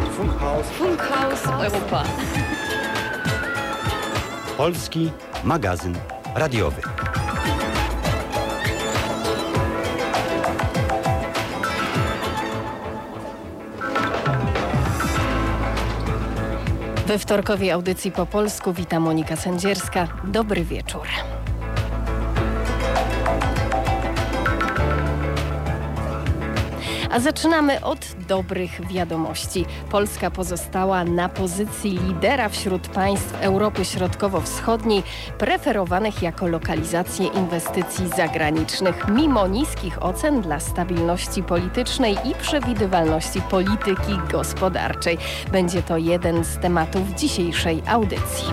Funkhaus. Funkhaus Europa. Polski magazyn radiowy. We wtorkowej audycji po polsku witam Monika Sędzierska. Dobry wieczór. A zaczynamy od dobrych wiadomości. Polska pozostała na pozycji lidera wśród państw Europy Środkowo-Wschodniej, preferowanych jako lokalizacje inwestycji zagranicznych, mimo niskich ocen dla stabilności politycznej i przewidywalności polityki gospodarczej. Będzie to jeden z tematów dzisiejszej audycji.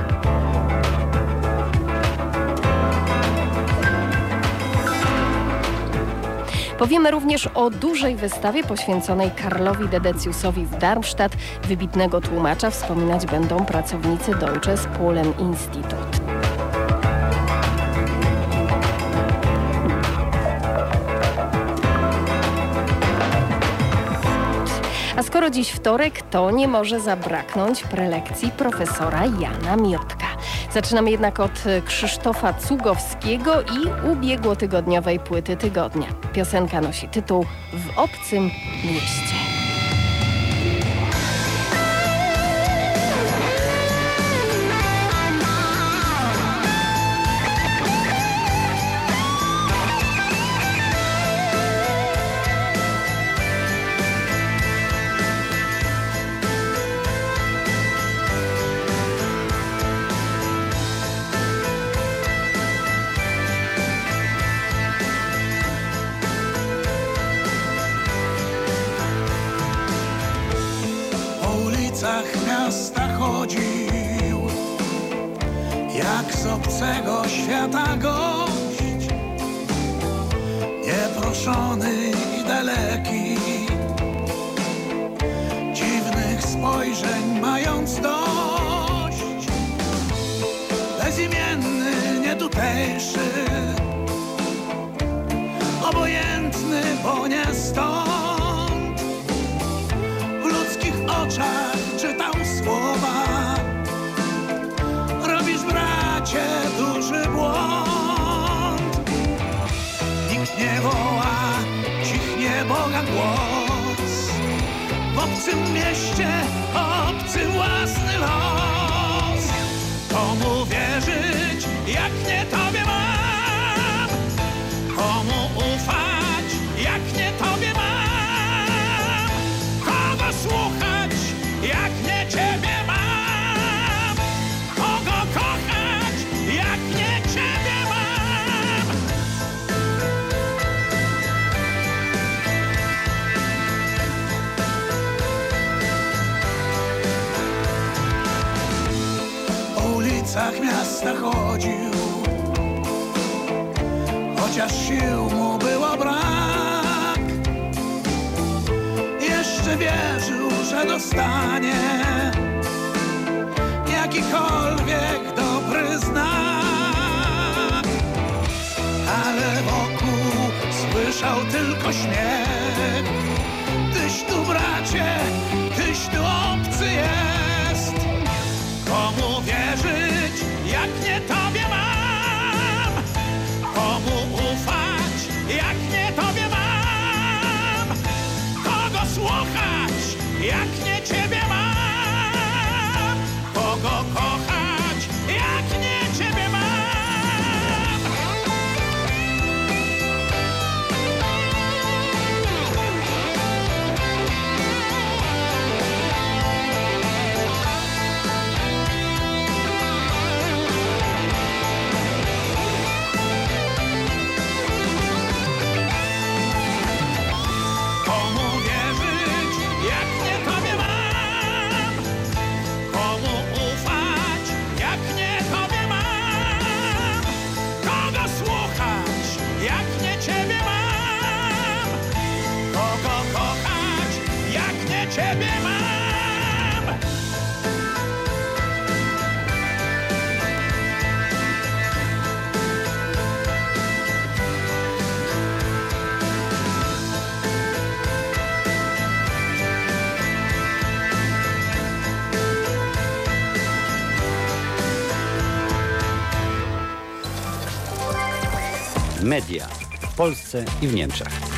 Powiemy również o dużej wystawie poświęconej Karlowi Dedeciusowi w Darmstadt. Wybitnego tłumacza wspominać będą pracownicy Deutsche Polen Institut. A skoro dziś wtorek, to nie może zabraknąć prelekcji profesora Jana Miotka. Zaczynamy jednak od Krzysztofa Cugowskiego i ubiegłotygodniowej płyty tygodnia. Piosenka nosi tytuł W obcym mieście. Miasta chodził, jak z obcego świata gość, nieproszony i daleki, dziwnych spojrzeń mając dość, bezimienny, nietutejszy, obojętny, bo nie stąd słowa. Robisz, bracie, duży błąd. Nikt nie woła, cichnie Boga głos. W obcym mieście obcy własny los. Komu wierzyć, jak nie Tobie miasta chodził, chociaż sił mu było brak. Jeszcze wierzył, że dostanie jakikolwiek dobry znak. Ale wokół słyszał tylko śmiech. Tyś tu bracie, Polsce i w Niemczech.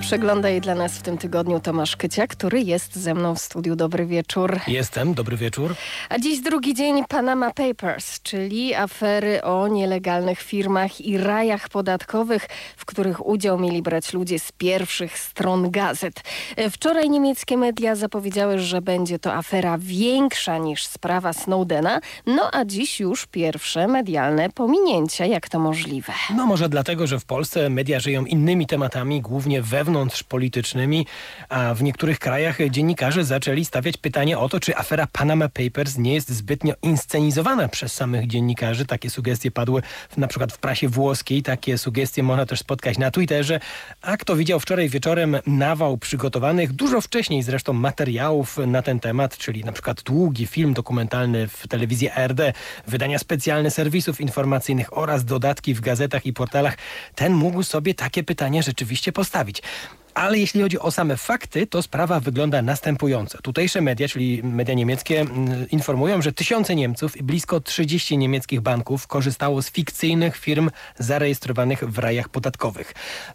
Przegląda jej dla nas w tym tygodniu Tomasz Kycia, który jest ze mną w studiu. Dobry wieczór. Jestem, dobry wieczór. A dziś drugi dzień Panama Papers, czyli afery o nielegalnych firmach i rajach podatkowych, w których udział mieli brać ludzie z pierwszych stron gazet. Wczoraj niemieckie media zapowiedziały, że będzie to afera większa niż sprawa Snowdena, no a dziś już pierwsze medialne pominięcia. Jak to możliwe? No może dlatego, że w Polsce media żyją innymi tematami, głównie we wewnątrzpolitycznymi, a w niektórych krajach dziennikarze zaczęli stawiać pytanie o to, czy afera Panama Papers nie jest zbytnio inscenizowana przez samych dziennikarzy. Takie sugestie padły w, na przykład w prasie włoskiej, takie sugestie można też spotkać na Twitterze. A kto widział wczoraj wieczorem nawał przygotowanych, dużo wcześniej zresztą materiałów na ten temat, czyli na przykład długi film dokumentalny w telewizji ARD, wydania specjalne serwisów informacyjnych oraz dodatki w gazetach i portalach, ten mógł sobie takie pytanie rzeczywiście postawić. Ale jeśli chodzi o same fakty, to sprawa wygląda następująco. Tutejsze media, czyli media niemieckie, mm, informują, że tysiące Niemców i blisko 30 niemieckich banków korzystało z fikcyjnych firm zarejestrowanych w rajach podatkowych.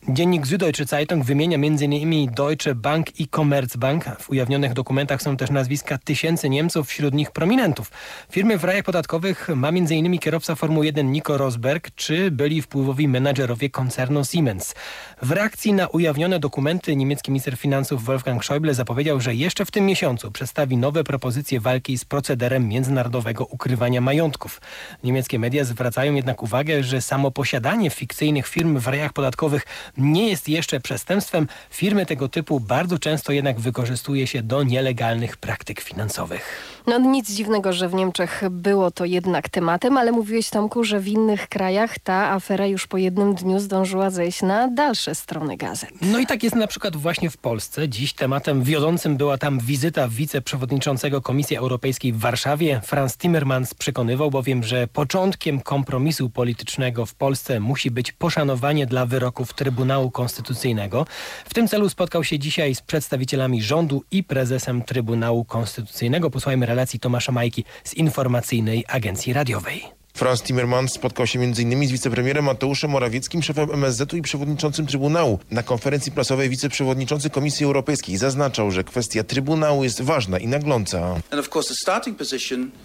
Dziennik Süddeutsche Zeitung wymienia m.in. Deutsche Bank i Commerzbank. W ujawnionych dokumentach są też nazwiska tysięcy Niemców, wśród nich prominentów. Firmy w rajach podatkowych ma m.in. kierowca Formuły 1 Nico Rosberg, czy byli wpływowi menadżerowie koncernu Siemens. W reakcji na ujawnione dokumenty dokumenty niemiecki minister finansów Wolfgang Schäuble zapowiedział, że jeszcze w tym miesiącu przedstawi nowe propozycje walki z procederem międzynarodowego ukrywania majątków. Niemieckie media zwracają jednak uwagę, że samo posiadanie fikcyjnych firm w rajach podatkowych nie jest jeszcze przestępstwem. Firmy tego typu bardzo często jednak wykorzystuje się do nielegalnych praktyk finansowych. No nic dziwnego, że w Niemczech było to jednak tematem, ale mówiłeś Tomku, że w innych krajach ta afera już po jednym dniu zdążyła zejść na dalsze strony gazet. No i tak jest na przykład właśnie w Polsce. Dziś tematem wiodącym była tam wizyta wiceprzewodniczącego Komisji Europejskiej w Warszawie. Franz Timmermans przekonywał bowiem, że początkiem kompromisu politycznego w Polsce musi być poszanowanie dla wyroków Trybunału Konstytucyjnego. W tym celu spotkał się dzisiaj z przedstawicielami rządu i prezesem Trybunału Konstytucyjnego. Posłuchajmy relacji Tomasza Majki z informacyjnej agencji radiowej. Franz Timmermans spotkał się m.in. z wicepremierem Mateuszem Morawieckim, szefem MSZ-u i przewodniczącym Trybunału. Na konferencji prasowej wiceprzewodniczący Komisji Europejskiej zaznaczał, że kwestia Trybunału jest ważna i nagląca.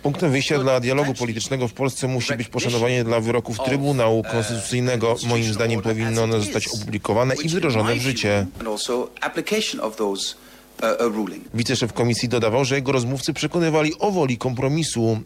Punktem wyjścia dla dialogu politycznego w Polsce musi być poszanowanie dla wyroków Trybunału Konstytucyjnego. Moim zdaniem powinno one zostać opublikowane i wdrożone w życie. Wiceszef komisji dodawał, że jego rozmówcy przekonywali o woli kompromisu.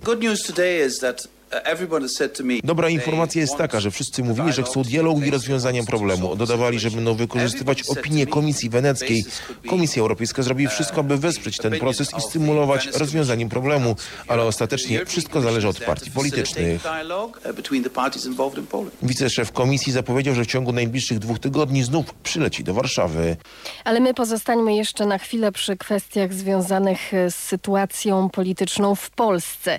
Dobra informacja jest taka, że wszyscy mówili, że chcą dialogu i rozwiązania problemu. Dodawali, że będą wykorzystywać opinię Komisji Weneckiej. Komisja Europejska zrobi wszystko, aby wesprzeć ten proces i stymulować rozwiązanie problemu, ale ostatecznie wszystko zależy od partii politycznych. Wiceszef komisji zapowiedział, że w ciągu najbliższych dwóch tygodni znów przyleci do Warszawy. Ale my pozostańmy jeszcze na chwilę przy kwestiach związanych z sytuacją polityczną w Polsce.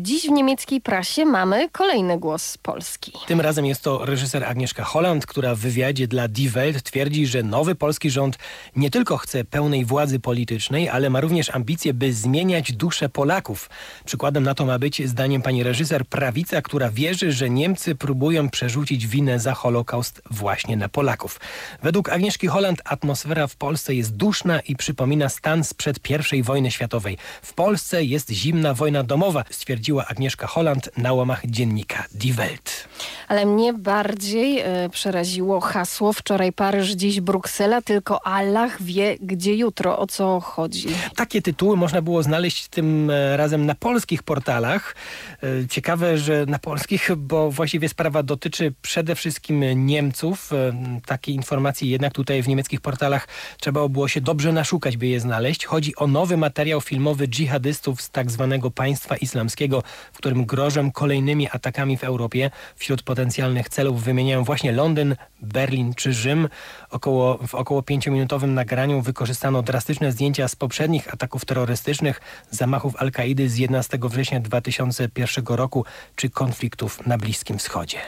Dziś w niemieckiej prasie mamy kolejny głos z Polski. Tym razem jest to reżyser Agnieszka Holland, która w wywiadzie dla Die Welt twierdzi, że nowy polski rząd nie tylko chce pełnej władzy politycznej, ale ma również ambicje, by zmieniać duszę Polaków. Przykładem na to ma być, zdaniem pani reżyser, prawica, która wierzy, że Niemcy próbują przerzucić winę za Holokaust właśnie na Polaków. Według Agnieszki Holland atmosfera w Polsce jest duszna i przypomina stan sprzed I wojny światowej. W Polsce jest zimna wojna domowa, stwierdziła Agnieszka Holland na łamach dziennika Die Welt. Ale mnie bardziej e, przeraziło hasło wczoraj Paryż, dziś Bruksela, tylko Allah wie gdzie jutro, o co chodzi. Takie tytuły można było znaleźć tym e, razem na polskich portalach. E, ciekawe, że na polskich, bo właściwie sprawa dotyczy przede wszystkim Niemców. E, takie informacje jednak tutaj w niemieckich portalach trzeba było się dobrze naszukać, by je znaleźć. Chodzi o nowy materiał filmowy dżihadystów z tak zwanego państwa islamskiego, w którym grożą kolejnymi atakami w Europie. Wśród potencjalnych celów wymieniają właśnie Londyn, Berlin czy Rzym. Około, w około pięciominutowym nagraniu wykorzystano drastyczne zdjęcia z poprzednich ataków terrorystycznych, zamachów Al-Kaidy z 11 września 2001 roku czy konfliktów na Bliskim Wschodzie.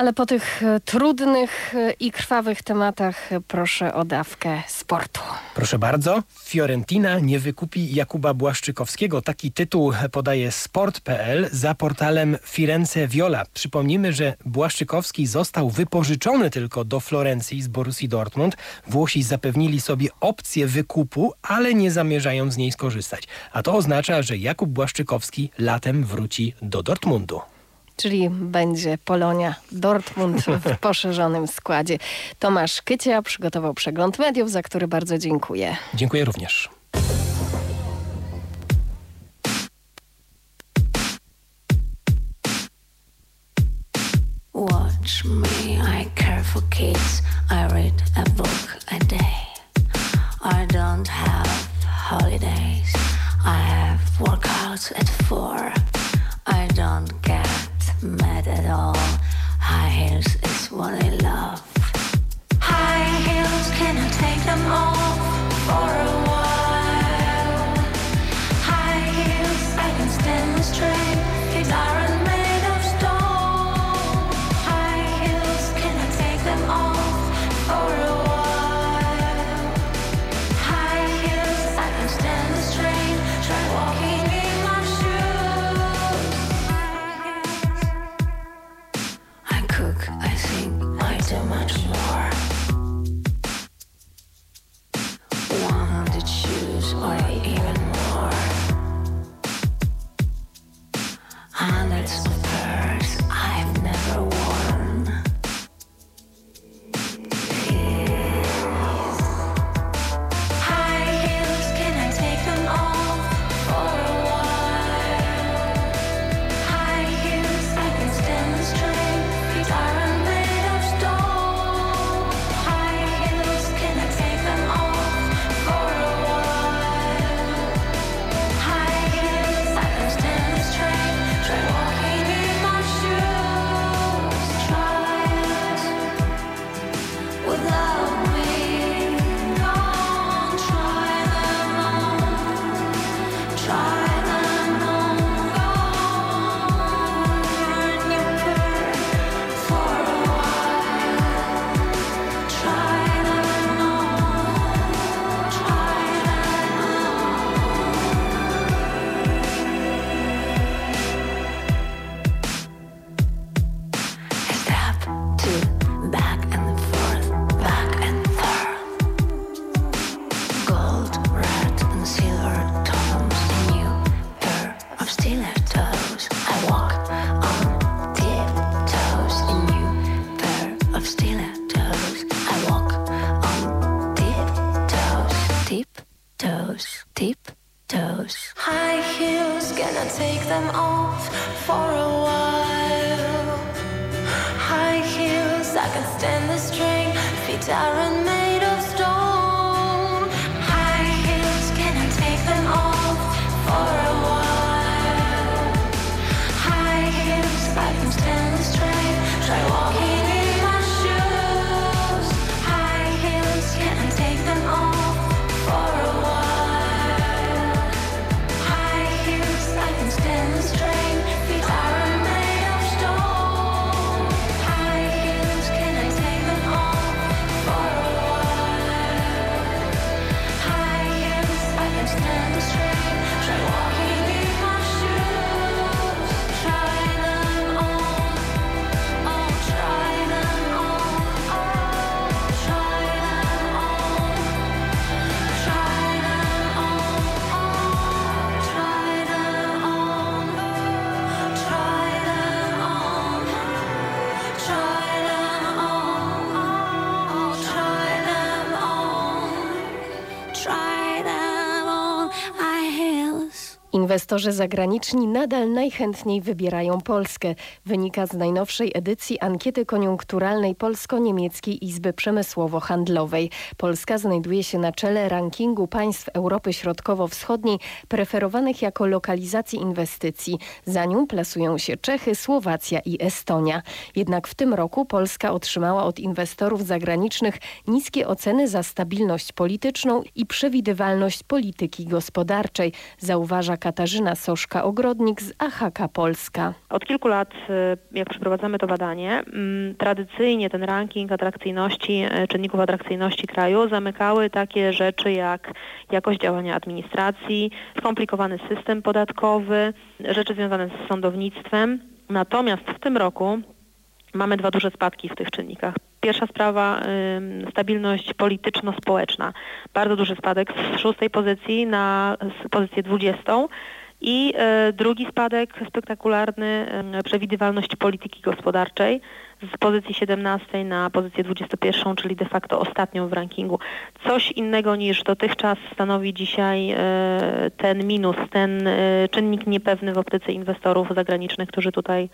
Ale po tych e, trudnych e, i krwawych tematach e, proszę o dawkę sportu. Proszę bardzo. Fiorentina nie wykupi Jakuba Błaszczykowskiego. Taki tytuł podaje sport.pl za portalem Firenze Viola. Przypomnijmy, że Błaszczykowski został wypożyczony tylko do Florencji z Borussii Dortmund. Włosi zapewnili sobie opcję wykupu, ale nie zamierzają z niej skorzystać. A to oznacza, że Jakub Błaszczykowski latem wróci do Dortmundu czyli będzie Polonia Dortmund w poszerzonym składzie. Tomasz Kycia przygotował przegląd mediów, za który bardzo dziękuję. Dziękuję również. Watch me, I care for kids. I read a book a day. I don't have holidays. I have workouts at four. I don't get mad at all. High heels is what I love. High heels, take them off for a while? Stand the strain. Feet aren't Inwestorzy zagraniczni nadal najchętniej wybierają Polskę. Wynika z najnowszej edycji ankiety koniunkturalnej Polsko-Niemieckiej Izby Przemysłowo-Handlowej. Polska znajduje się na czele rankingu państw Europy Środkowo-Wschodniej preferowanych jako lokalizacje inwestycji. Za nią plasują się Czechy, Słowacja i Estonia. Jednak w tym roku Polska otrzymała od inwestorów zagranicznych niskie oceny za stabilność polityczną i przewidywalność polityki gospodarczej, zauważa Katarzyna Soszka-Ogrodnik z AHK Polska. Od kilku lat, y, jak przeprowadzamy to badanie, mm, tradycyjnie ten ranking atrakcyjności, y, czynników atrakcyjności kraju zamykały takie rzeczy jak jakość działania administracji, skomplikowany system podatkowy, rzeczy związane z sądownictwem. Natomiast w tym roku mamy dwa duże spadki w tych czynnikach. Pierwsza sprawa, stabilność polityczno-społeczna. Bardzo duży spadek z szóstej pozycji na pozycję dwudziestą. I e, drugi spadek spektakularny, przewidywalność polityki gospodarczej z pozycji 17 na pozycję 21, czyli de facto ostatnią w rankingu. Coś innego niż dotychczas stanowi dzisiaj e, ten minus, ten e, czynnik niepewny w optyce inwestorów zagranicznych, którzy tutaj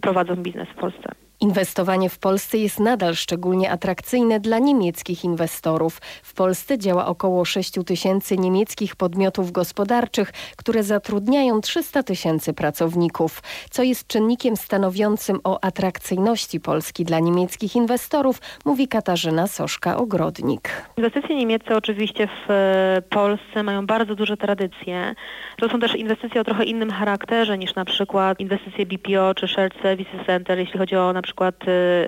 prowadzą biznes w Polsce. Inwestowanie w Polsce jest nadal szczególnie atrakcyjne dla niemieckich inwestorów. W Polsce działa około 6 tysięcy niemieckich podmiotów gospodarczych, które zatrudniają 300 tysięcy pracowników, co jest czynnikiem stanowiącym o atrakcyjności Polski dla niemieckich inwestorów, mówi Katarzyna Soszka-Ogrodnik. Inwestycje niemieckie oczywiście w e, Polsce mają bardzo duże tradycje. To są też inwestycje o trochę innym charakterze niż na przykład inwestycje BPO czy Shared Services Center, jeśli chodzi o na przykład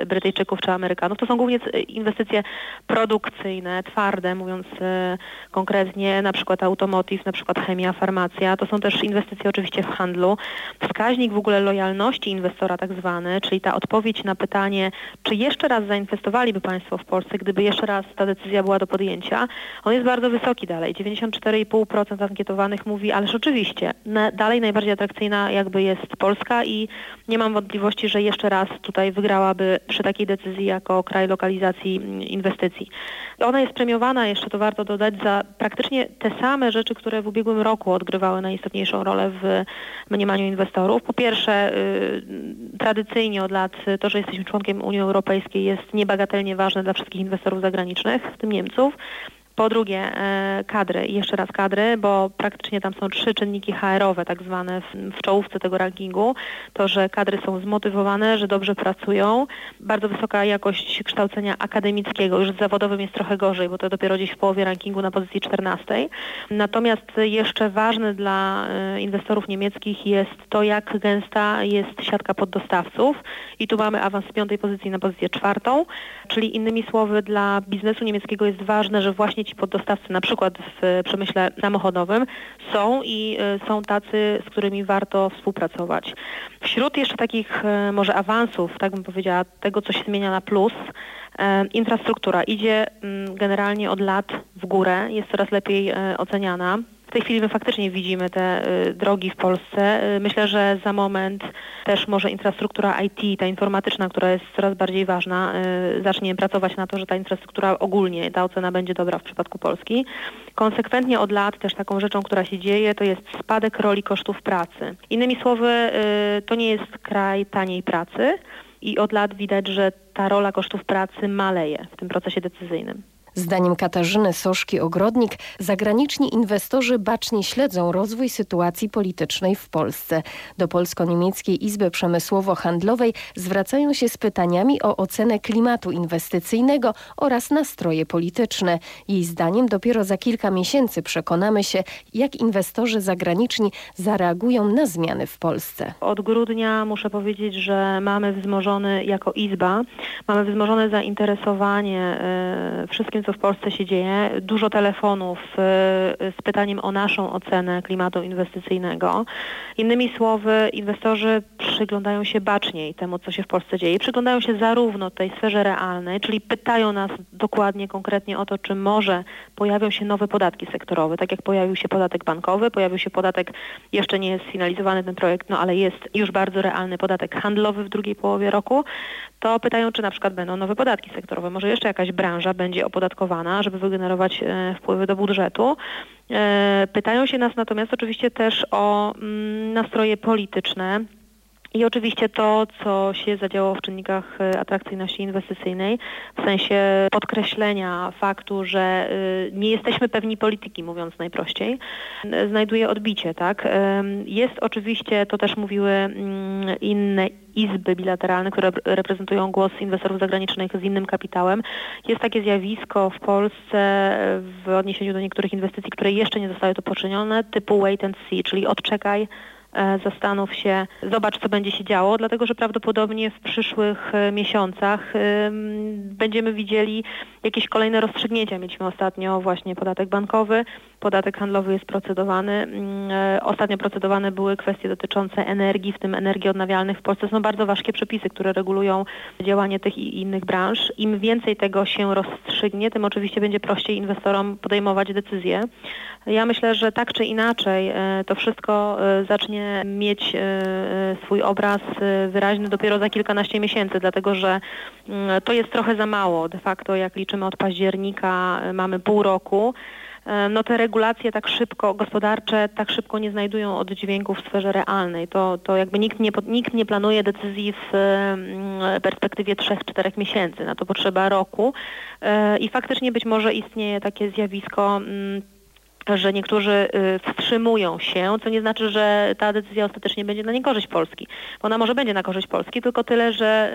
y, Brytyjczyków czy Amerykanów. To są głównie inwestycje produkcyjne, twarde, mówiąc y, konkretnie, na przykład automotive, na przykład chemia, farmacja. To są też inwestycje oczywiście w handlu. Wskaźnik w ogóle lojalności inwestora tak zwany, czyli ta odpowiedź na pytanie, czy jeszcze raz zainwestowaliby Państwo w Polsce, gdyby jeszcze raz ta decyzja była do podjęcia, on jest bardzo wysoki dalej. 94,5% ankietowanych mówi, ależ oczywiście, dalej najbardziej atrakcyjna jakby jest Polska i nie mam wątpliwości, że jeszcze raz tutaj wygrałaby przy takiej decyzji jako kraj lokalizacji inwestycji. Ona jest premiowana, jeszcze to warto dodać, za praktycznie te same rzeczy, które w ubiegłym roku odgrywały najistotniejszą rolę w mniemaniu inwestorów. Po pierwsze, y, tradycyjnie od lat to, że jesteśmy członkiem Unii Europejskiej jest niebagatelnie ważne dla wszystkich inwestorów zagranicznych, w tym Niemców. Po drugie e, kadry, jeszcze raz kadry, bo praktycznie tam są trzy czynniki HR-owe tak zwane w, w czołówce tego rankingu. To, że kadry są zmotywowane, że dobrze pracują, bardzo wysoka jakość kształcenia akademickiego, już z zawodowym jest trochę gorzej, bo to dopiero gdzieś w połowie rankingu na pozycji 14. Natomiast jeszcze ważne dla e, inwestorów niemieckich jest to, jak gęsta jest siatka poddostawców i tu mamy awans z piątej pozycji na pozycję czwartą, czyli innymi słowy dla biznesu niemieckiego jest ważne, że właśnie ci poddostawcy na przykład w przemyśle samochodowym są i e, są tacy, z którymi warto współpracować. Wśród jeszcze takich e, może awansów, tak bym powiedziała, tego co się zmienia na plus, e, infrastruktura idzie mm, generalnie od lat w górę, jest coraz lepiej oceniana. W tej chwili my faktycznie widzimy te y, drogi w Polsce. Y, myślę, że za moment też może infrastruktura IT, ta informatyczna, która jest coraz bardziej ważna, y, zacznie pracować na to, że ta infrastruktura ogólnie, ta ocena będzie dobra w przypadku Polski. Konsekwentnie od lat też taką rzeczą, która się dzieje, to jest spadek roli kosztów pracy. Innymi słowy, to nie jest kraj taniej pracy i od lat widać, że ta rola kosztów pracy maleje w tym procesie decyzyjnym. Zdaniem Katarzyny Soszki-Ogrodnik zagraniczni inwestorzy bacznie śledzą rozwój sytuacji politycznej w Polsce. Do Polsko-Niemieckiej Izby Przemysłowo-Handlowej zwracają się z pytaniami o ocenę klimatu inwestycyjnego oraz nastroje polityczne. Jej zdaniem dopiero za kilka miesięcy przekonamy się, jak inwestorzy zagraniczni zareagują na zmiany w Polsce. Od grudnia muszę powiedzieć, że mamy wzmożony jako Izba, mamy wzmożone zainteresowanie y, wszystkim tym, co w Polsce się dzieje. Dużo telefonów y, z pytaniem o naszą ocenę klimatu inwestycyjnego. Innymi słowy, inwestorzy przyglądają się baczniej temu, co się w Polsce dzieje. Przyglądają się zarówno tej sferze realnej, czyli pytają nas dokładnie, konkretnie o to, czy może pojawią się nowe podatki sektorowe, tak jak pojawił się podatek bankowy, pojawił się podatek, jeszcze nie jest sfinalizowany ten projekt, no ale jest już bardzo realny podatek handlowy w drugiej połowie roku, to pytają, czy na przykład będą nowe podatki sektorowe. Może jeszcze jakaś branża będzie opodatkowana, żeby wygenerować e, wpływy do budżetu. E, pytają się nas natomiast oczywiście też o mm, nastroje polityczne, I oczywiście to, co się zadziało w czynnikach e, atrakcyjności inwestycyjnej, w sensie podkreślenia faktu, że e, nie jesteśmy pewni polityki, mówiąc najprościej, e, znajduje odbicie. Tak? Jest oczywiście, to też mówiły mm, inne izby bilateralne, które reprezentują głos inwestorów zagranicznych z innym kapitałem. Jest takie zjawisko w Polsce w odniesieniu do niektórych inwestycji, które jeszcze nie zostały to poczynione, typu wait and see, czyli odczekaj, zastanów się, zobacz co będzie się działo, dlatego że prawdopodobnie w przyszłych e, miesiącach będziemy widzieli jakieś kolejne rozstrzygnięcia. Mieliśmy ostatnio właśnie podatek bankowy, podatek handlowy jest procedowany. E, ostatnio procedowane były kwestie dotyczące energii, w tym energii odnawialnych w Polsce. Są bardzo ważkie przepisy, które regulują działanie tych i innych branż. Im więcej tego się rozstrzygnie, tym oczywiście będzie prościej inwestorom podejmować decyzje. Ja myślę, że tak czy inaczej to wszystko zacznie mieć e, e, swój obraz e, wyraźny dopiero za kilkanaście miesięcy, dlatego że mm, to jest trochę za mało. De facto jak liczymy od października mamy pół roku no te regulacje tak szybko, gospodarcze tak szybko nie znajdują oddźwięku w sferze realnej. To, to jakby nikt nie, nikt nie planuje decyzji w mm, perspektywie 3-4 miesięcy. Na to potrzeba roku i faktycznie być może istnieje takie zjawisko mm, że niektórzy y, wstrzymują się, co nie znaczy, że ta decyzja ostatecznie będzie na niekorzyść Polski. Ona może będzie na korzyść Polski, tylko tyle, że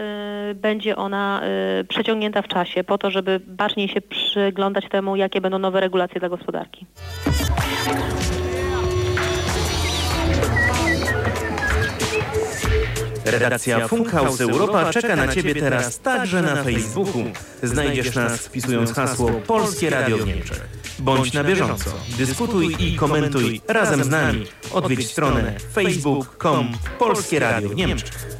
y, będzie ona y, przeciągnięta w czasie po to, żeby baczniej się przyglądać temu, jakie będą nowe regulacje dla gospodarki. Redakcja Funkhaus Europa czeka na Ciebie teraz także na Facebooku. Znajdziesz nas wpisując hasło Polskie Radio w Niemczech. Bądź na bieżąco, dyskutuj i komentuj razem z nami. Odwiedź stronę facebook.com Polskie Radio w Niemczech.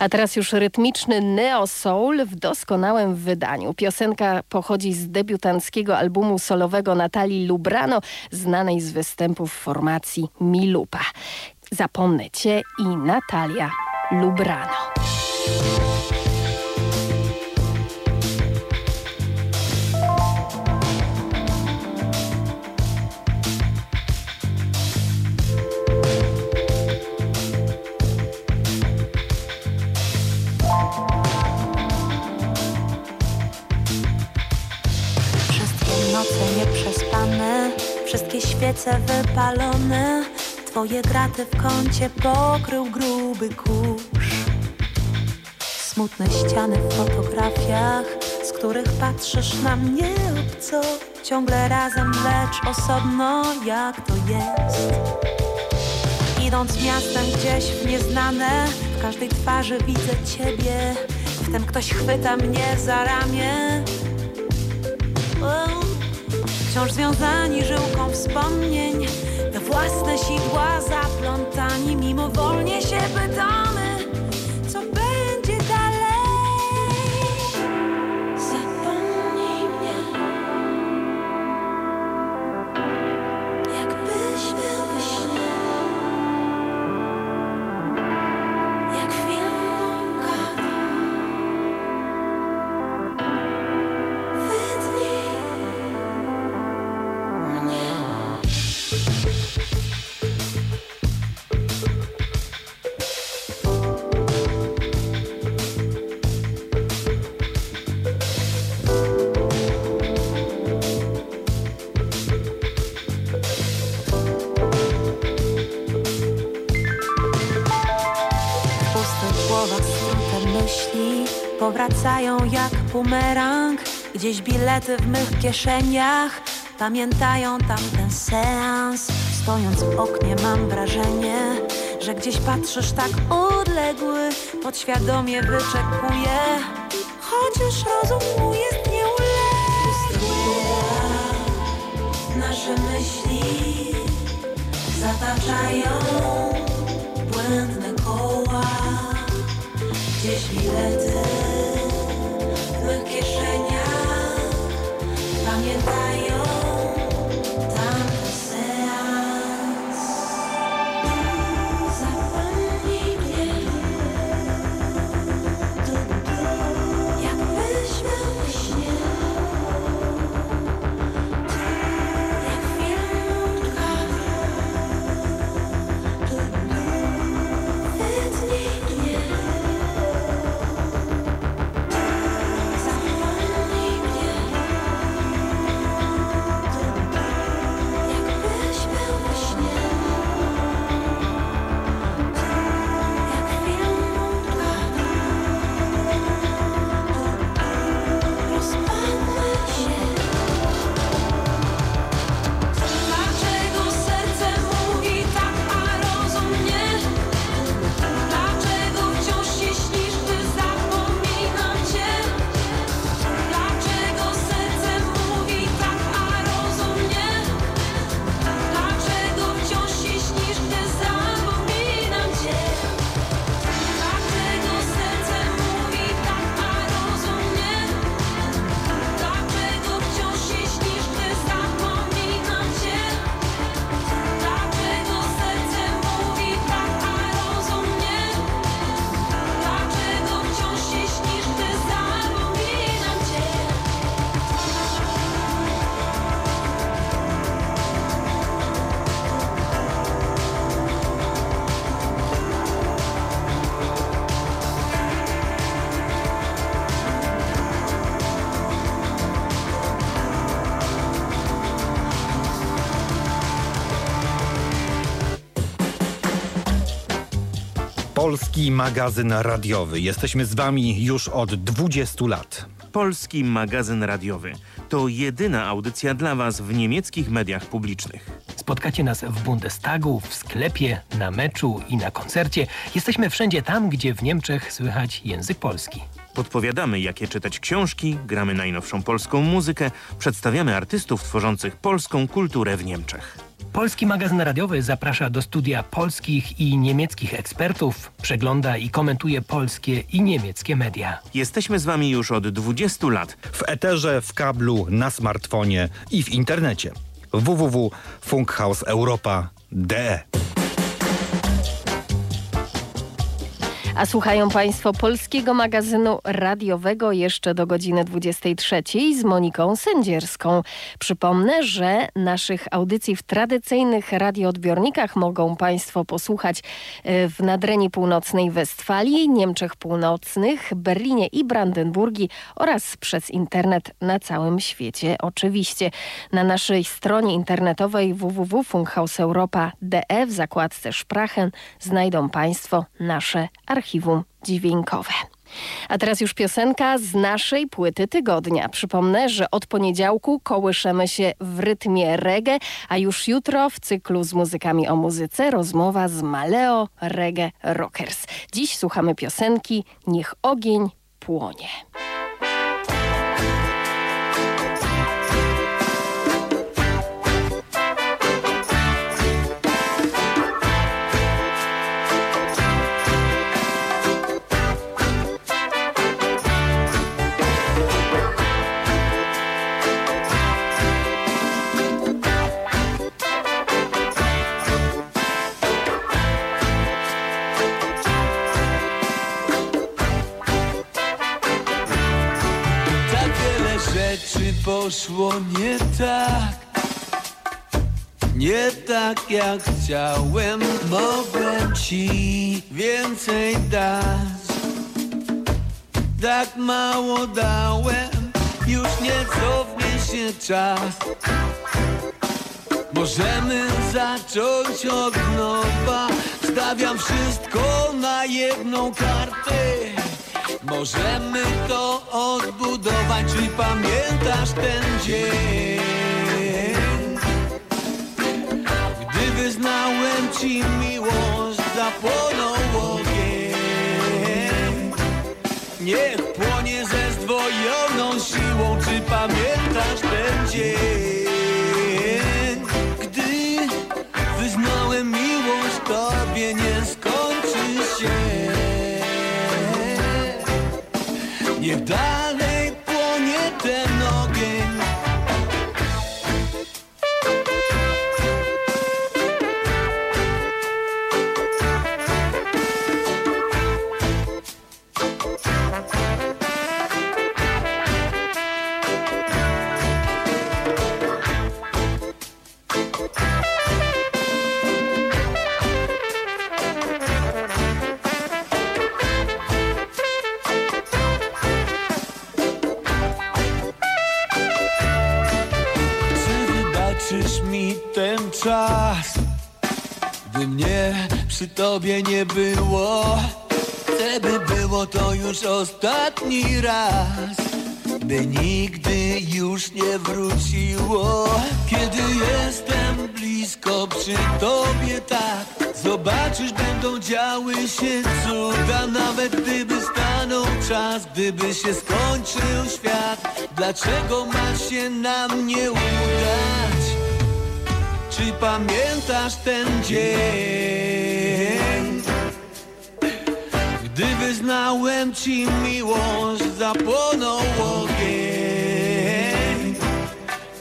A teraz już rytmiczny Neo Soul w doskonałym wydaniu. Piosenka pochodzi z debiutanckiego albumu solowego Natalii Lubrano, znanej z występów formacji Milupa. Zapomnę Cię i Natalia Lubrano. Wszystkie świece wypalone, twoje graty w kącie pokrył gruby kurz. Smutne ściany w fotografiach, z których patrzysz na mnie obco, ciągle razem, lecz osobno, jak to jest. Idąc miastem gdzieś w nieznane, w każdej twarzy widzę ciebie, wtem ktoś chwyta mnie za ramię. Wciąż związani żyłką wspomnień. We własne sidła zaplątani Mimowolnie się pytamy bumerang. Gdzieś bilety w mych kieszeniach. Pamiętają tamten seans. Stojąc w oknie mam wrażenie Że gdzieś patrzysz tak odległy. Podświadomie wyczekuję. Chociaż rozum mój jest nieuległy. Nasze myśli Zataczają Błędne koła. Gdzieś bilety pamiętają Polski magazyn radiowy. Jesteśmy z wami już od 20 lat. Polski magazyn radiowy to jedyna audycja dla Was w niemieckich mediach publicznych. Spotkacie nas w Bundestagu, w sklepie, na meczu i na koncercie. Jesteśmy wszędzie tam, gdzie w Niemczech słychać język polski. Podpowiadamy, jakie czytać książki, gramy najnowszą polską muzykę, przedstawiamy artystów tworzących polską kulturę w Niemczech. Polski magazyn radiowy zaprasza do studia polskich i niemieckich ekspertów, przegląda i komentuje polskie i niemieckie media. Jesteśmy z Wami już od 20 lat. W eterze, w kablu, na smartfonie i w internecie. www.funkhauseeuropa.de A słuchają Państwo polskiego magazynu radiowego jeszcze do godziny 23 z Moniką Sędzierską. Przypomnę, że naszych audycji w tradycyjnych radioodbiornikach mogą Państwo posłuchać e, w Nadrenii Północnej Westfalii, Niemczech Północnych, Berlinie i Brandenburgii oraz przez internet na całym świecie. Oczywiście na naszej stronie internetowej www.funkhauseeuropa.de w zakładce Sprachen znajdą Państwo nasze archiwum dźwiękowe. A teraz już piosenka z naszej płyty tygodnia. Przypomnę, że od poniedziałku kołyszemy się w rytmie reggae, a już jutro w cyklu z muzykami o muzyce rozmowa z Maleo Reggae Rockers. Dziś słuchamy piosenki Niech ogień płonie. Rzeczy poszło nie tak? Nie tak jak chciałem. Mogłem ci więcej dać. Tak mało dałem. Już nie cofnie się czas. Możemy zacząć od nowa. Stawiam wszystko na jedną kartę Możemy to odbudować Czy pamiętasz ten dzień? Gdy wyznałem ci miłość Zapłonął ogień Niech płonie ze zdwojoną siłą Czy pamiętasz ten dzień? Gdy wyznałem miłość Tobie nie Niech dalej tobie nie było Chcę by było to już ostatni raz By nigdy już nie wróciło Kiedy jestem blisko przy tobie tak Zobaczysz będą działy się cuda Nawet gdyby stanął czas Gdyby się skończył świat Dlaczego ma się nam nie udać? Czy pamiętasz ten dzień? Gdy wyznałem ci miłość Zapłonął ogień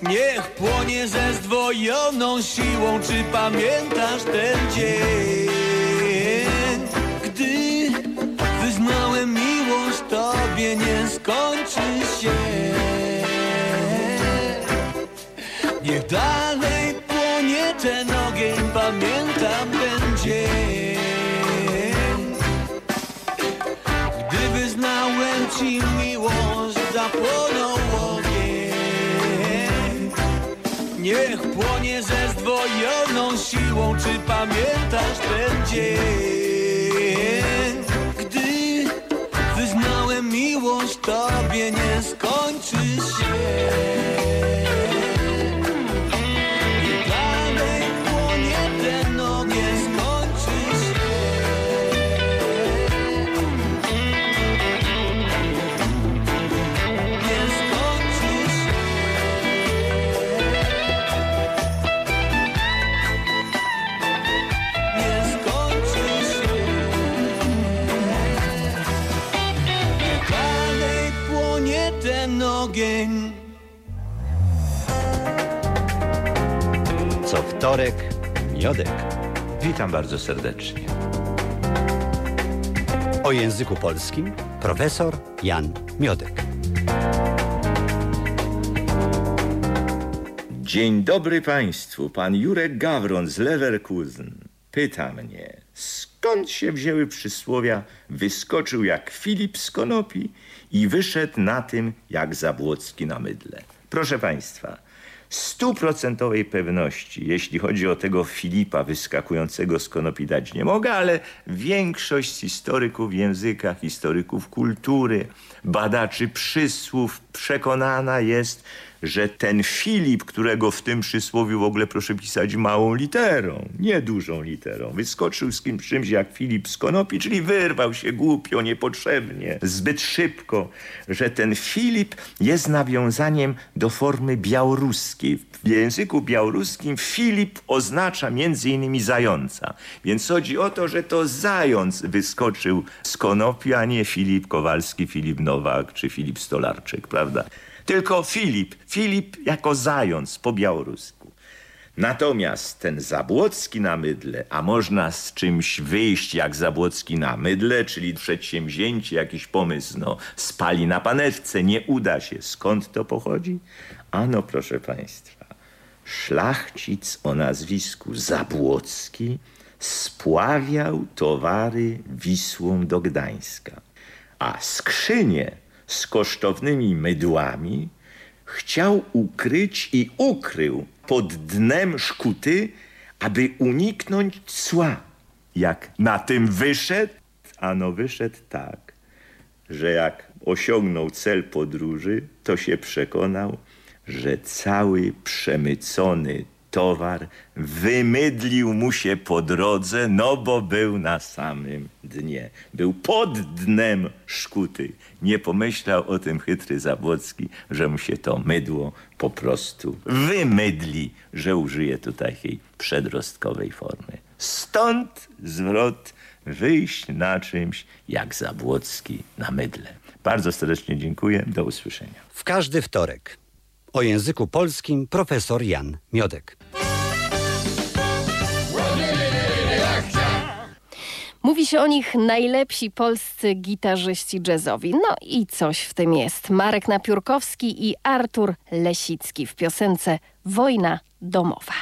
Niech płonie ze zdwojoną siłą Czy pamiętasz ten dzień? Gdy wyznałem miłość Tobie nie skończy się Niech dalej płonie ten ogień Pamiętam ten ci miłość zapłonął ogień. Niech płonie ze zdwojoną siłą, czy pamiętasz ten dzień? Gdy wyznałem miłość, tobie nie skończy się. Ogień. Co wtorek miodek. Witam bardzo serdecznie. O języku polskim profesor Jan Miodek. Dzień dobry Państwu. Pan Jurek Gawron z Leverkusen pyta mnie, skąd się wzięły przysłowia wyskoczył jak Filip z konopi i wyszedł na tym jak Zabłocki na mydle. Proszę Państwa, stuprocentowej pewności, jeśli chodzi o tego Filipa wyskakującego z konopi dać nie mogę, ale większość historyków języka, historyków kultury, badaczy przysłów przekonana jest, że ten Filip, którego w tym przysłowiu w ogóle proszę pisać małą literą, nie dużą literą, wyskoczył z kimś czymś jak Filip z konopi, czyli wyrwał się głupio, niepotrzebnie, zbyt szybko, że ten Filip jest nawiązaniem do formy białoruskiej. W języku białoruskim Filip oznacza między innymi zająca. Więc chodzi o to, że to zając wyskoczył z konopi, a nie Filip Kowalski, Filip Nowak czy Filip Stolarczyk, prawda? Tylko Filip, Filip jako zając po białorusku. Natomiast ten Zabłocki na mydle, a można z czymś wyjść jak Zabłocki na mydle, czyli przedsięwzięcie, jakiś pomysł, no spali na panewce, nie uda się. Skąd to pochodzi? Ano proszę Państwa, szlachcic o nazwisku Zabłocki spławiał towary Wisłą do Gdańska, a skrzynie z kosztownymi mydłami chciał ukryć i ukrył pod dnem szkuty, aby uniknąć cła. Jak na tym wyszedł, ano wyszedł tak, że jak osiągnął cel podróży, to się przekonał, że cały przemycony towar wymydlił mu się po drodze, no bo był na samym dnie. Był pod dnem szkuty. Nie pomyślał o tym chytry Zabłocki, że mu się to mydło po prostu wymydli, że użyje tu takiej przedrostkowej formy. Stąd zwrot wyjść na czymś jak Zabłocki na mydle. Bardzo serdecznie dziękuję. Do usłyszenia. W każdy wtorek. O języku polskim profesor Jan Miodek. Mówi się o nich najlepsi polscy gitarzyści jazzowi. No i coś w tym jest. Marek Napiórkowski i Artur Lesicki w piosence Wojna domowa.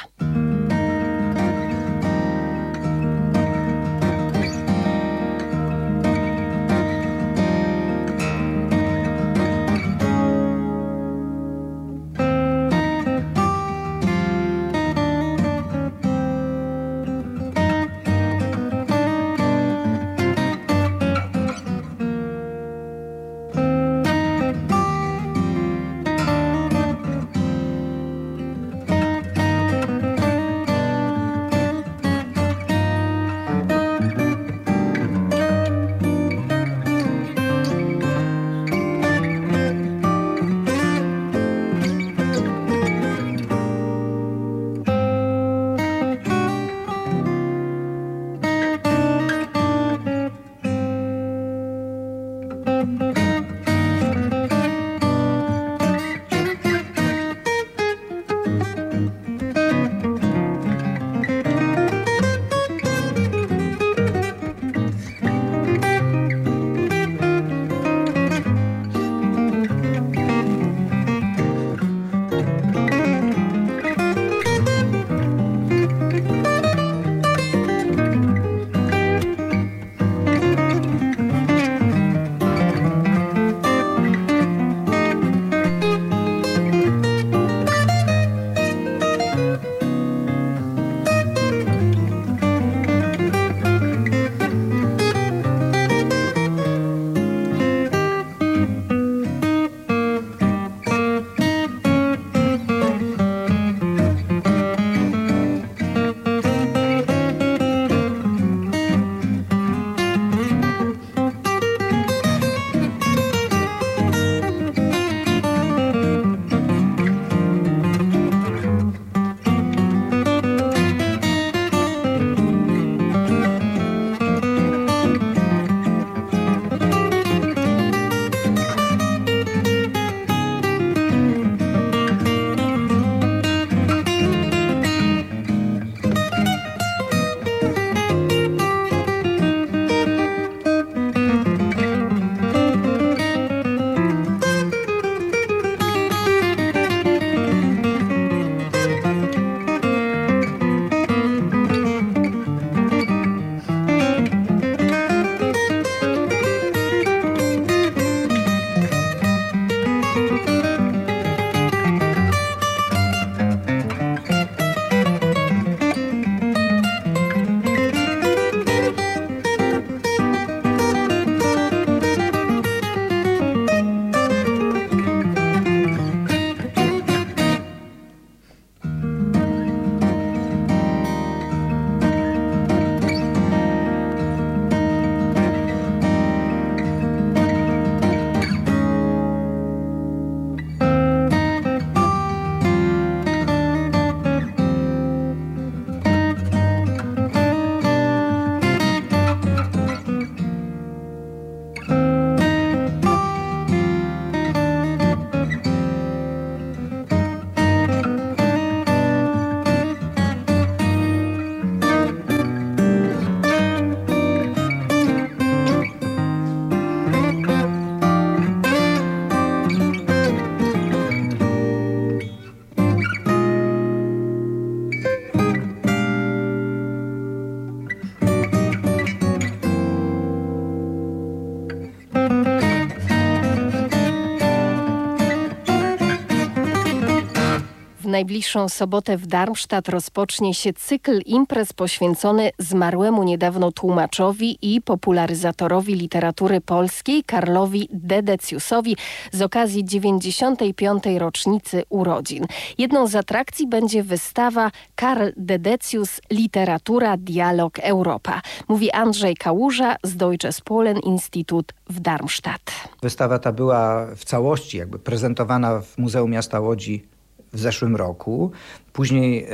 Najbliższą sobotę w Darmstadt rozpocznie się cykl imprez poświęcony zmarłemu niedawno tłumaczowi i popularyzatorowi literatury polskiej Karlowi Dedeciusowi z okazji 95. rocznicy urodzin. Jedną z atrakcji będzie wystawa Karl Dedecius Literatura Dialog Europa. Mówi Andrzej Kałuża z Deutsches Polen Institut w Darmstadt. Wystawa ta była w całości jakby prezentowana w Muzeum Miasta Łodzi w zeszłym roku. Później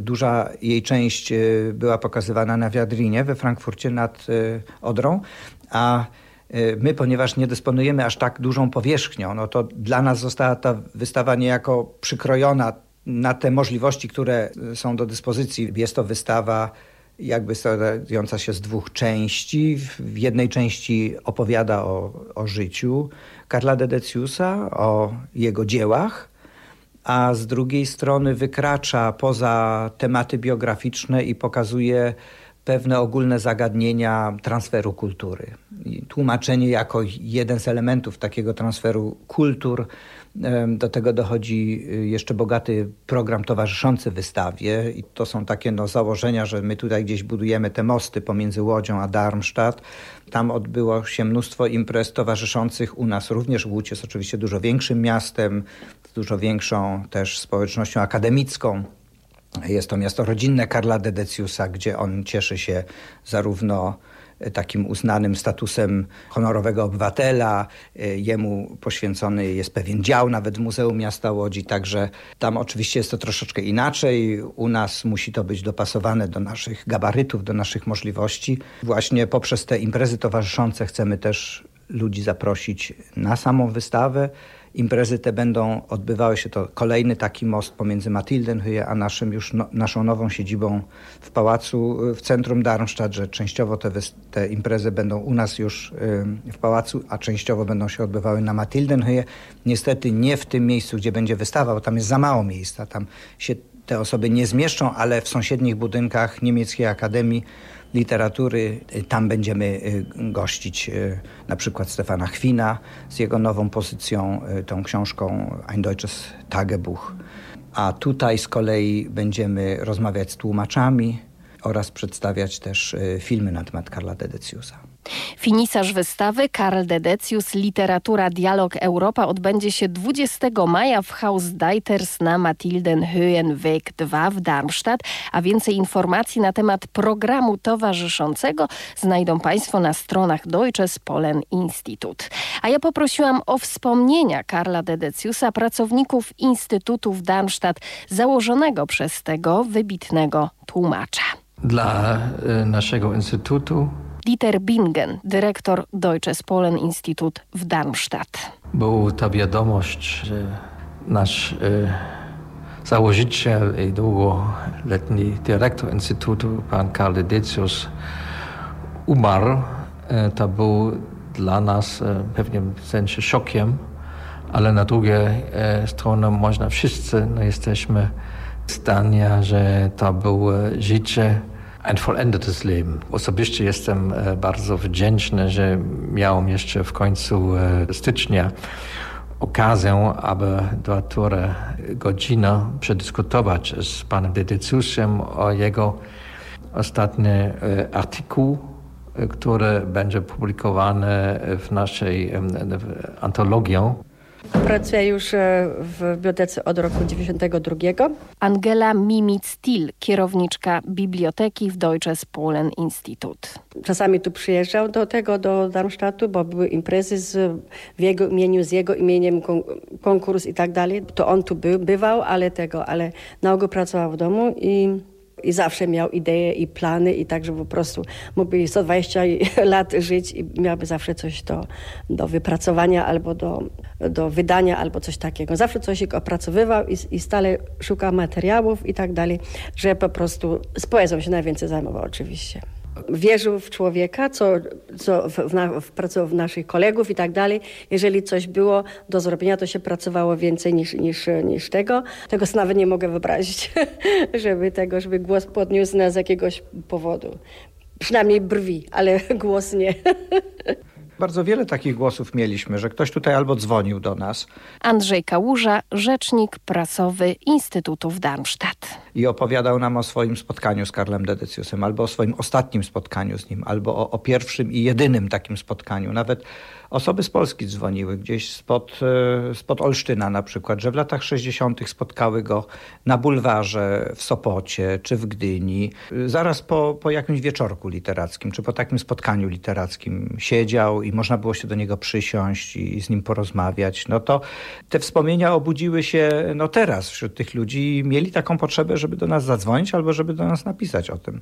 duża jej część y, była pokazywana na Wiadrinie we Frankfurcie nad y, Odrą, a my, ponieważ nie dysponujemy aż tak dużą powierzchnią, no to dla nas została ta wystawa niejako przykrojona na te możliwości, które są do dyspozycji. Jest to wystawa jakby składająca się z dwóch części. W jednej części opowiada o, o życiu Karla Dedeciusa, o jego dziełach, a z drugiej strony wykracza poza tematy biograficzne i pokazuje pewne ogólne zagadnienia transferu kultury. Tłumaczenie jako jeden z elementów takiego transferu kultur do tego dochodzi y, jeszcze bogaty program towarzyszący wystawie i to są takie no, założenia, że my tutaj gdzieś budujemy te mosty pomiędzy Łodzią a Darmstadt. Tam odbyło się mnóstwo imprez towarzyszących u nas. Również Łódź jest oczywiście dużo większym miastem, dużo większą też społecznością akademicką. Jest to miasto rodzinne Karla Dedeciusa, gdzie on cieszy się zarówno takim uznanym statusem honorowego obywatela. Jemu poświęcony jest pewien dział nawet Muzeum Miasta Łodzi, także tam oczywiście jest to troszeczkę inaczej. U nas musi to być dopasowane do naszych gabarytów, do naszych możliwości. Właśnie poprzez te imprezy towarzyszące chcemy też ludzi zaprosić na samą wystawę, Imprezy te będą odbywały się, to kolejny taki most pomiędzy Matildenhöhe a naszym już no, naszą nową siedzibą w pałacu w centrum Darmstadt, że częściowo te, te imprezy będą u nas już w pałacu, a częściowo będą się odbywały na Matildenhöhe. Niestety nie w tym miejscu, gdzie będzie wystawa, bo tam jest za mało miejsca. Tam się te osoby nie zmieszczą, ale w sąsiednich budynkach Niemieckiej Akademii literatury. Tam będziemy y, gościć y, na przykład Stefana Chwina z jego nową pozycją, y, tą książką Ein Deutsches Tagebuch. A tutaj z kolei będziemy rozmawiać z tłumaczami oraz przedstawiać też filmy na temat Karla Dedeciusa. Finisarz wystawy Karl Dedecius Literatura Dialog Europa odbędzie się 20 maja w Haus Deiters na Matildenhöhenweg 2 w Darmstadt, a więcej informacji na temat programu towarzyszącego znajdą Państwo na stronach Deutsches Polen Institut. A ja poprosiłam o wspomnienia Karla Dedeciusa, pracowników Instytutu w Darmstadt, założonego przez tego wybitnego tłumacza. Dla y, naszego instytutu Dieter Bingen, dyrektor Deutsches Polen Institut w Darmstadt. Była ta wiadomość, że nasz y, założyciel i długoletni dyrektor Instytutu, pan Karl Decius, umarł. Y, to był dla nas y, w sensie szokiem, ale na drugiej y, stronie można wszyscy no, jesteśmy zdania, że to było życie ein vollendetes Leben. Osobiście jestem e, bardzo wdzięczny, że miałem jeszcze w końcu e, stycznia okazję, aby dwa tury godzina przedyskutować z panem Dedecusem o jego ostatni e, artykuł, który będzie publikowany w naszej antologii Pracuję już e, w bibliotece od roku 92. Angela Mimit-Stil, kierowniczka biblioteki w Deutsches Polen Institut. Czasami tu przyjeżdżał do tego, do Darmstadtu, bo były imprezy z, w jego imieniu, z jego imieniem, konkurs i tak dalej. To on tu był, bywał, ale tego, ale na ogół pracował w domu i i zawsze miał idee i plany i tak, żeby po prostu mógłby 120 lat żyć i miałby zawsze coś do, do wypracowania albo do, do wydania albo coś takiego. Zawsze coś opracowywał i, i stale szukał materiałów i tak dalej, że po prostu z poezją się najwięcej zajmował oczywiście wierzył w człowieka, co, co w, w, w, w, naszych kolegów i tak dalej. Jeżeli coś było do zrobienia, to się pracowało więcej niż, niż, niż tego. Tego sobie nawet nie mogę wyobrazić, żeby tego, żeby głos podniósł z jakiegoś powodu. Przynajmniej brwi, ale głos nie. Bardzo wiele takich głosów mieliśmy, że ktoś tutaj albo dzwonił do nas. Andrzej Kałuża, rzecznik prasowy Instytutu w Darmstadt. I opowiadał nam o swoim spotkaniu z Karlem Dedeciusem, albo o swoim ostatnim spotkaniu z nim, albo o, o pierwszym i jedynym takim spotkaniu. Nawet osoby z Polski dzwoniły gdzieś spod, e, spod Olsztyna na przykład, że w latach 60. spotkały go na bulwarze w Sopocie czy w Gdyni. Zaraz po, po jakimś wieczorku literackim, czy po takim spotkaniu literackim siedział i można było się do niego przysiąść i z nim porozmawiać. No to te wspomnienia obudziły się no teraz wśród tych ludzi i mieli taką potrzebę, żeby do nas zadzwonić albo żeby do nas napisać o tym.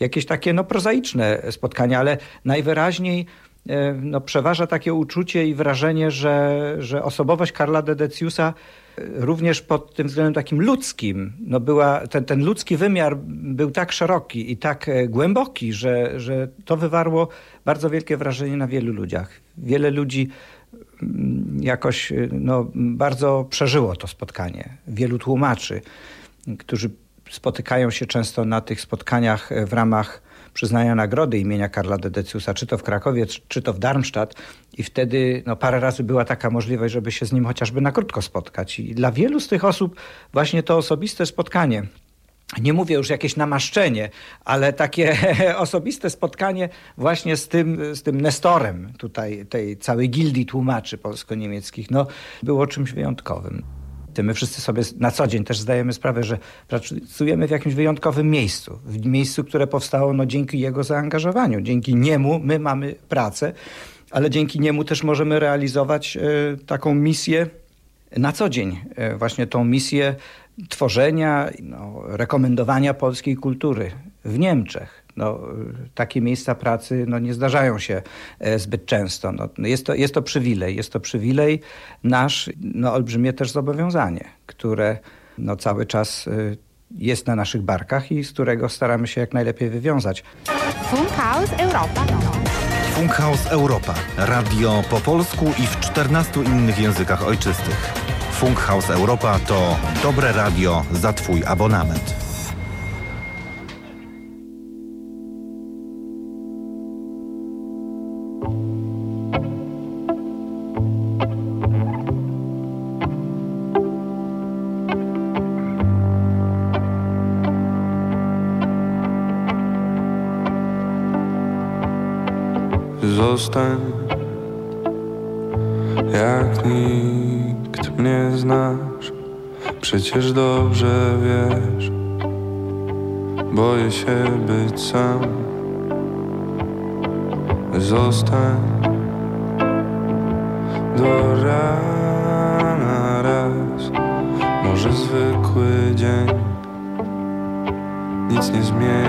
Jakieś takie no prozaiczne spotkania, ale najwyraźniej e, no, przeważa takie uczucie i wrażenie, że, że osobowość Karla Dedeciusa e, również pod tym względem takim ludzkim, no była, ten, ten ludzki wymiar był tak szeroki i tak e, głęboki, że, że to wywarło bardzo wielkie wrażenie na wielu ludziach. Wiele ludzi mm, jakoś no, bardzo przeżyło to spotkanie. Wielu tłumaczy, którzy spotykają się często na tych spotkaniach w ramach przyznania nagrody imienia Karla Dedeciusa, czy to w Krakowie, czy to w Darmstadt. I wtedy no, parę razy była taka możliwość, żeby się z nim chociażby na krótko spotkać. I dla wielu z tych osób właśnie to osobiste spotkanie nie mówię już jakieś namaszczenie, ale takie osobiste spotkanie właśnie z tym, z tym Nestorem tutaj tej całej gildii tłumaczy polsko-niemieckich, no, było czymś wyjątkowym. My wszyscy sobie na co dzień też zdajemy sprawę, że pracujemy w jakimś wyjątkowym miejscu. W miejscu, które powstało no, dzięki jego zaangażowaniu. Dzięki niemu my mamy pracę, ale dzięki niemu też możemy realizować y, taką misję na co dzień. Y, właśnie tą misję tworzenia, no, rekomendowania polskiej kultury w Niemczech. No, takie miejsca pracy no, nie zdarzają się e, zbyt często. No, jest, to, jest to przywilej, jest to przywilej nasz, no, olbrzymie też zobowiązanie, które no, cały czas e, jest na naszych barkach i z którego staramy się jak najlepiej wywiązać. Funkhaus Europa. Funkhaus Europa. Radio po polsku i w 14 innych językach ojczystych. Funkhaus Europa to dobre radio za Twój abonament. Zostań. Jak nikt mnie znasz, przecież dobrze wiesz. Boję się być sam. Zostań. Do rana raz, może zwykły dzień. Nic nie zmieni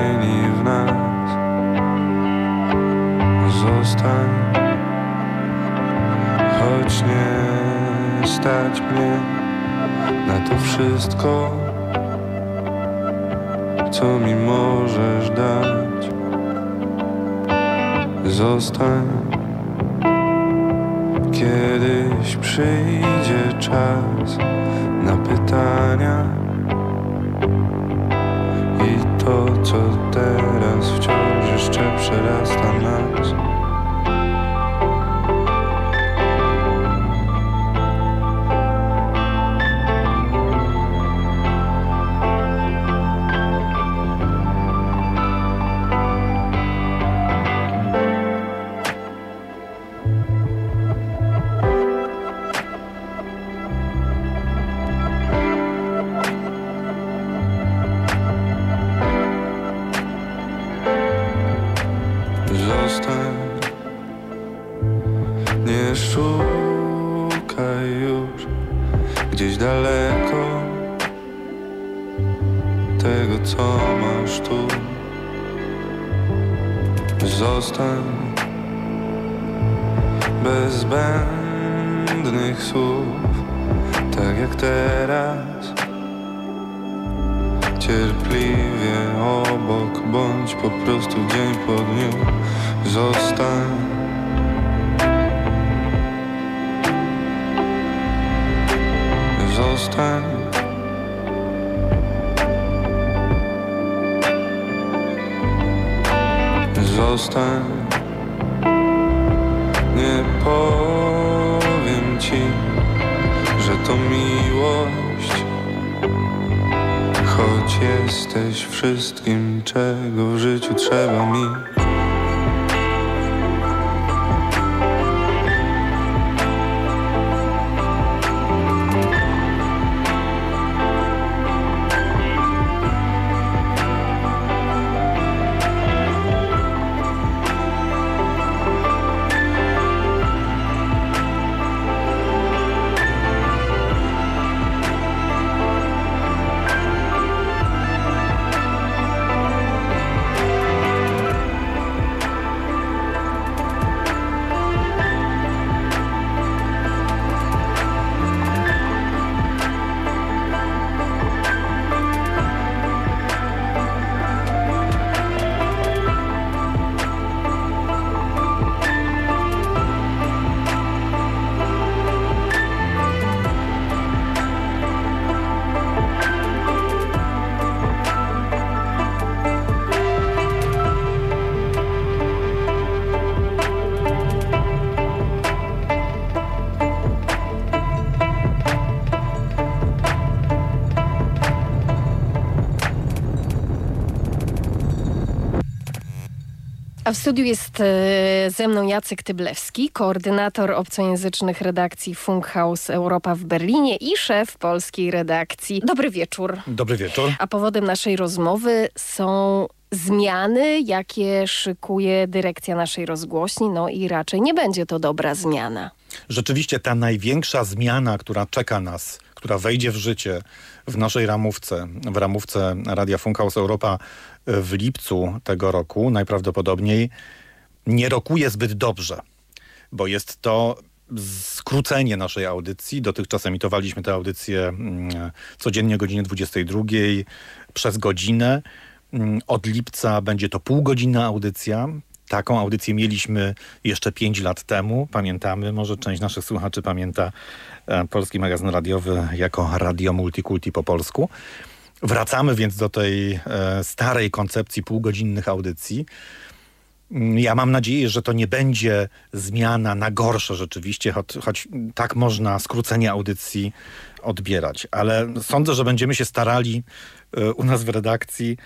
nie stać mnie na to wszystko Co mi możesz dać. Zostań. Kiedyś przyjdzie czas na pytania I to, co teraz wciąż A w studiu jest e, ze mną Jacek Tyblewski, koordynator obcojęzycznych redakcji Funkhaus Europa w Berlinie i szef polskiej redakcji. Dobry wieczór. Dobry wieczór. A powodem naszej rozmowy są zmiany, jakie szykuje dyrekcja naszej rozgłośni, no i raczej nie będzie to dobra zmiana. Rzeczywiście ta największa zmiana, która czeka nas, która wejdzie w życie w naszej ramówce, w ramówce Radia Funkhaus Europa w lipcu tego roku, najprawdopodobniej nie rokuje zbyt dobrze, bo jest to skrócenie naszej audycji. Dotychczas emitowaliśmy tę audycję mm, codziennie o godzinie 22 przez godzinę. Mm, Od lipca będzie to półgodzinna audycja. Taką audycję mieliśmy jeszcze 5 lat temu. Pamiętamy, może część naszych słuchaczy pamięta e, polski magazyn radiowy jako Radio Multikulti po polsku. Wracamy więc do tej e, starej koncepcji półgodzinnych audycji. Mm, Ja mam nadzieję, że to nie będzie zmiana na gorsze rzeczywiście, choć, choć tak można skrócenie audycji odbierać. Ale sądzę, że będziemy się starali e, u nas w redakcji,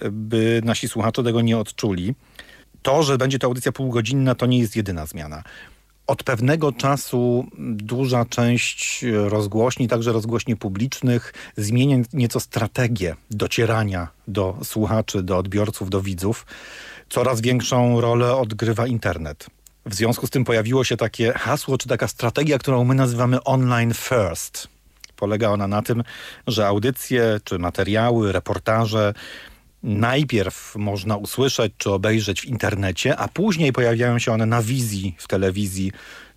e, by nasi słuchacze tego nie odczuli. To, że będzie to audycja półgodzinna, to nie jest jedyna zmiana. Od pewnego czasu duża część rozgłośni, także rozgłośni publicznych, zmienia nieco strategię docierania do słuchaczy, do odbiorców, do widzów. Coraz większą rolę odgrywa internet. W związku z tym pojawiło się takie hasło, czy taka strategia, którą my nazywamy online first. Polega ona na tym, że audycje, czy materiały, reportaże najpierw można usłyszeć czy obejrzeć w internecie, a później pojawiają się one na wizji w telewizji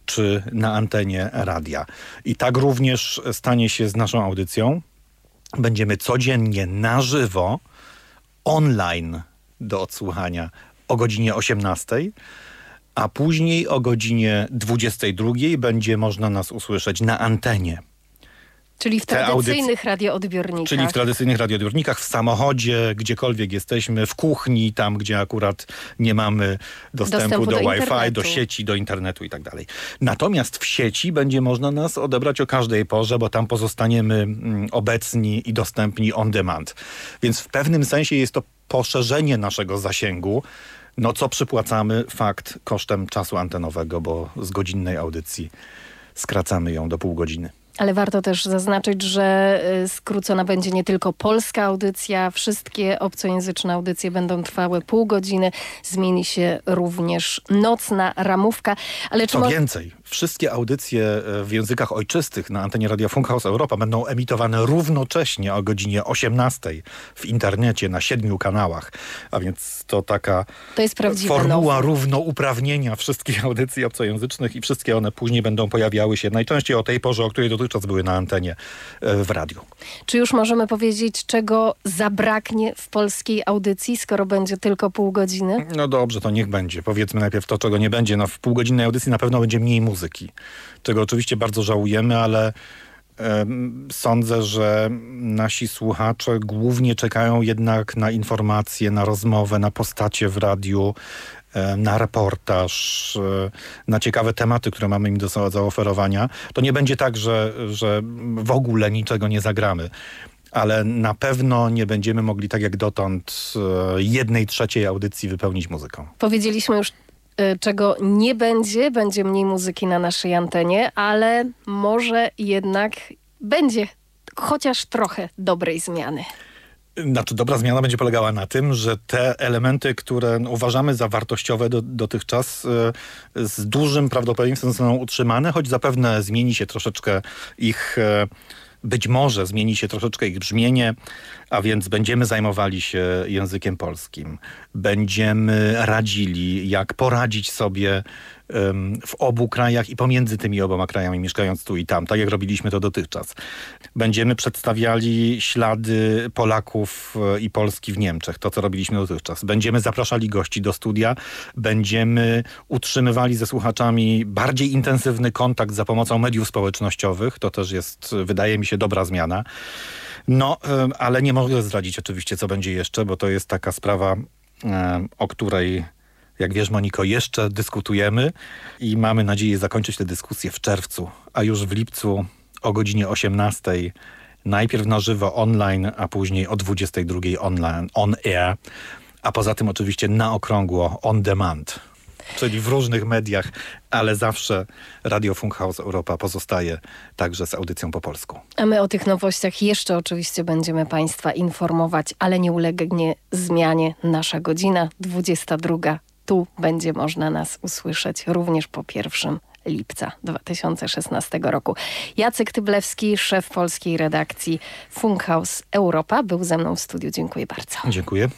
czy na antenie radia. I tak również stanie się z naszą audycją. Będziemy codziennie na żywo, online do odsłuchania o godzinie 18, a później o godzinie 22 będzie można nas usłyszeć na antenie. Czyli w tradycyjnych radioodbiornikach. Czyli w tradycyjnych radioodbiornikach, w samochodzie, gdziekolwiek jesteśmy, w kuchni, tam gdzie akurat nie mamy dostępu, Dostępu do, do Wi-Fi, do sieci, do internetu i tak dalej. Natomiast w sieci będzie można nas odebrać o każdej porze, bo tam pozostaniemy mm, obecni i dostępni on demand. Więc w pewnym sensie jest to poszerzenie naszego zasięgu, no co przypłacamy fakt kosztem czasu antenowego, bo z godzinnej audycji skracamy ją do pół godziny. Ale warto też zaznaczyć, że y, skrócona będzie nie tylko polska audycja, wszystkie obcojęzyczne audycje będą trwały pół godziny. Zmieni się również nocna ramówka. Ale czy Co więcej, wszystkie audycje e, w językach ojczystych na antenie Radia Funkhaus Europa będą emitowane równocześnie o godzinie 18 w internecie na siedmiu kanałach. A więc to taka To jest formuła nowe. równouprawnienia wszystkich audycji obcojęzycznych i wszystkie one później będą pojawiały się najczęściej o tej porze, o której dotychczas były na antenie e, w radiu. Czy już możemy powiedzieć, czego zabraknie w polskiej audycji, skoro będzie tylko pół godziny? No dobrze, to niech będzie. Powiedzmy najpierw to, czego nie będzie. No, w półgodzinnej audycji na pewno będzie mniej muzyki, czego oczywiście bardzo żałujemy, ale sądzę, że nasi słuchacze głównie czekają jednak na informacje, na rozmowę, na postacie w radiu, na reportaż, e, na ciekawe tematy, które mamy im do zaoferowania, to nie będzie tak, że, że w ogóle niczego nie zagramy ale na pewno nie będziemy mogli tak jak dotąd e, jednej trzeciej audycji wypełnić muzyką. Powiedzieliśmy już czego nie będzie, będzie mniej muzyki na naszej antenie, ale może jednak będzie chociaż trochę dobrej zmiany. Znaczy, dobra zmiana będzie polegała na tym, że te elementy, które uważamy za wartościowe do, dotychczas, y, z dużym prawdopodobieństwem zostaną utrzymane, choć zapewne zmieni się troszeczkę ich. Y, być może zmieni się troszeczkę ich brzmienie, a więc będziemy zajmowali się językiem polskim. Będziemy radzili, jak poradzić sobie w obu krajach i pomiędzy tymi oboma krajami, mieszkając tu i tam, tak jak robiliśmy to dotychczas. Będziemy przedstawiali ślady Polaków e, i Polski w Niemczech, to co robiliśmy dotychczas. Będziemy zapraszali gości do studia, będziemy utrzymywali ze słuchaczami bardziej intensywny kontakt za pomocą mediów społecznościowych, to też jest, wydaje mi się, dobra zmiana. No, ale nie mogę zdradzić oczywiście, co będzie jeszcze, bo to jest taka sprawa, o której jak wiesz, Moniko, jeszcze dyskutujemy i mamy nadzieję zakończyć tę dyskusję w czerwcu, a już w lipcu o godzinie 18 najpierw na żywo online, a później o 22 online, on air, a poza tym oczywiście na okrągło on demand czyli w różnych mediach, ale zawsze Radio Funkhaus Europa pozostaje także z audycją po polsku. A my o tych nowościach jeszcze oczywiście będziemy Państwa informować, ale nie ulegnie zmianie nasza godzina 22 tu będzie można nas usłyszeć również po pierwszym lipca 2016 roku. Jacek Tyblewski, szef polskiej redakcji Funkhaus Europa, był ze mną w studiu. Dziękuję bardzo. Dziękuję.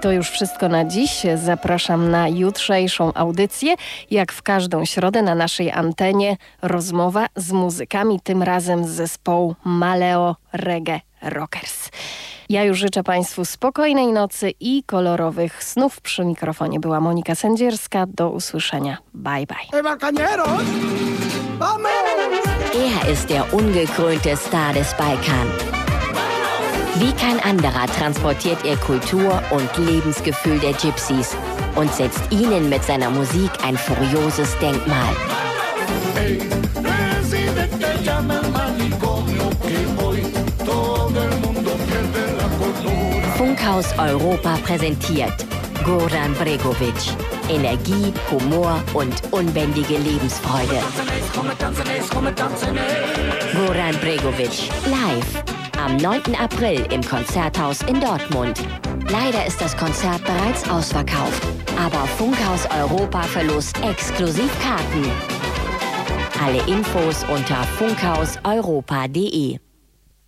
To już wszystko na dziś. Zapraszam na jutrzejszą audycję. Jak w każdą środę na naszej antenie rozmowa z muzykami, tym razem z zespołu Maleo Reggae Rockers. Ja już życzę Państwu spokojnej nocy i kolorowych snów. Przy mikrofonie była Monika Sędzierska. Do usłyszenia. Bye bye. Er ist der ungekrönte Star des Balkan. Wie kein anderer transportiert er Kultur und Lebensgefühl der Gypsies und setzt ihnen mit seiner Musik ein furioses Denkmal. Funkhaus Europa präsentiert Goran Bregovic. Energie, Humor und unbändige Lebensfreude. Goran Bregovic live am 9. April im Konzerthaus in Dortmund. Leider ist das Konzert bereits ausverkauft, aber Funkhaus Europa verlost exklusiv Karten. Alle Infos unter funkhauseuropa.de.